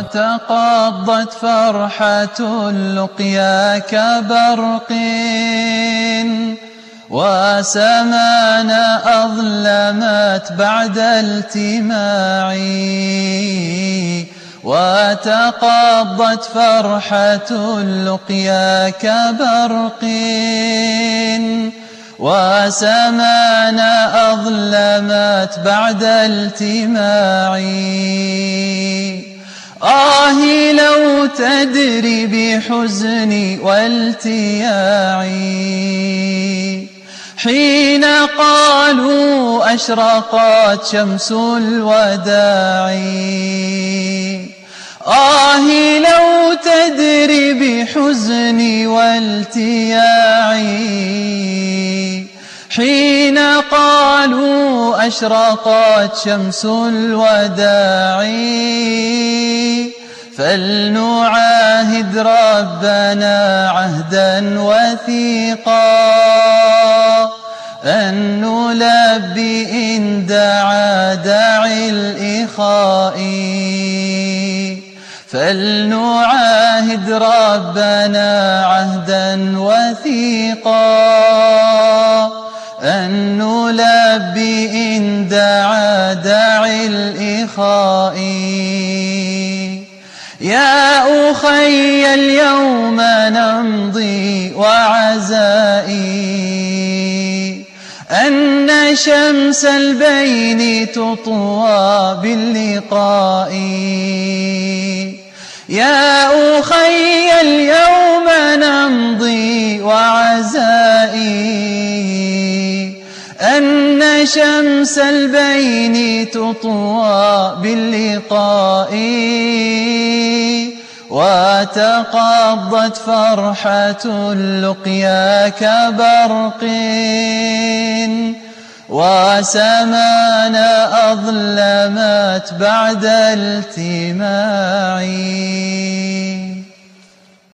وتقضت فرحة اللقيا كبرق وسمانا أظلمت بعد التماعي وتقضت فرحة اللقيا كبرق وسمانا أظلمت بعد التماعي آهي لو تدري بحزني والتياعي. حين قالوا أشرقت شمس الوداع آه لو تدري بحزني والتياعي. حين قالوا أشرقت شمس الوداع. فلنعاهد ربنا عهدا وثيقا. أن نلبي إن دعا داعي الإخاء. فلنعاهد ربنا عهدا وثيقا. أن نلبي إن دعا داعي الإخاء. يا أخي اليوم نمضي وعزائي. أن شمس البين تطوى باللقاء. يا أخي شمس البين تطوى باللقاء وتقضت فرحة اللقيا كبرق وسمانا أظلمت بعد التماعي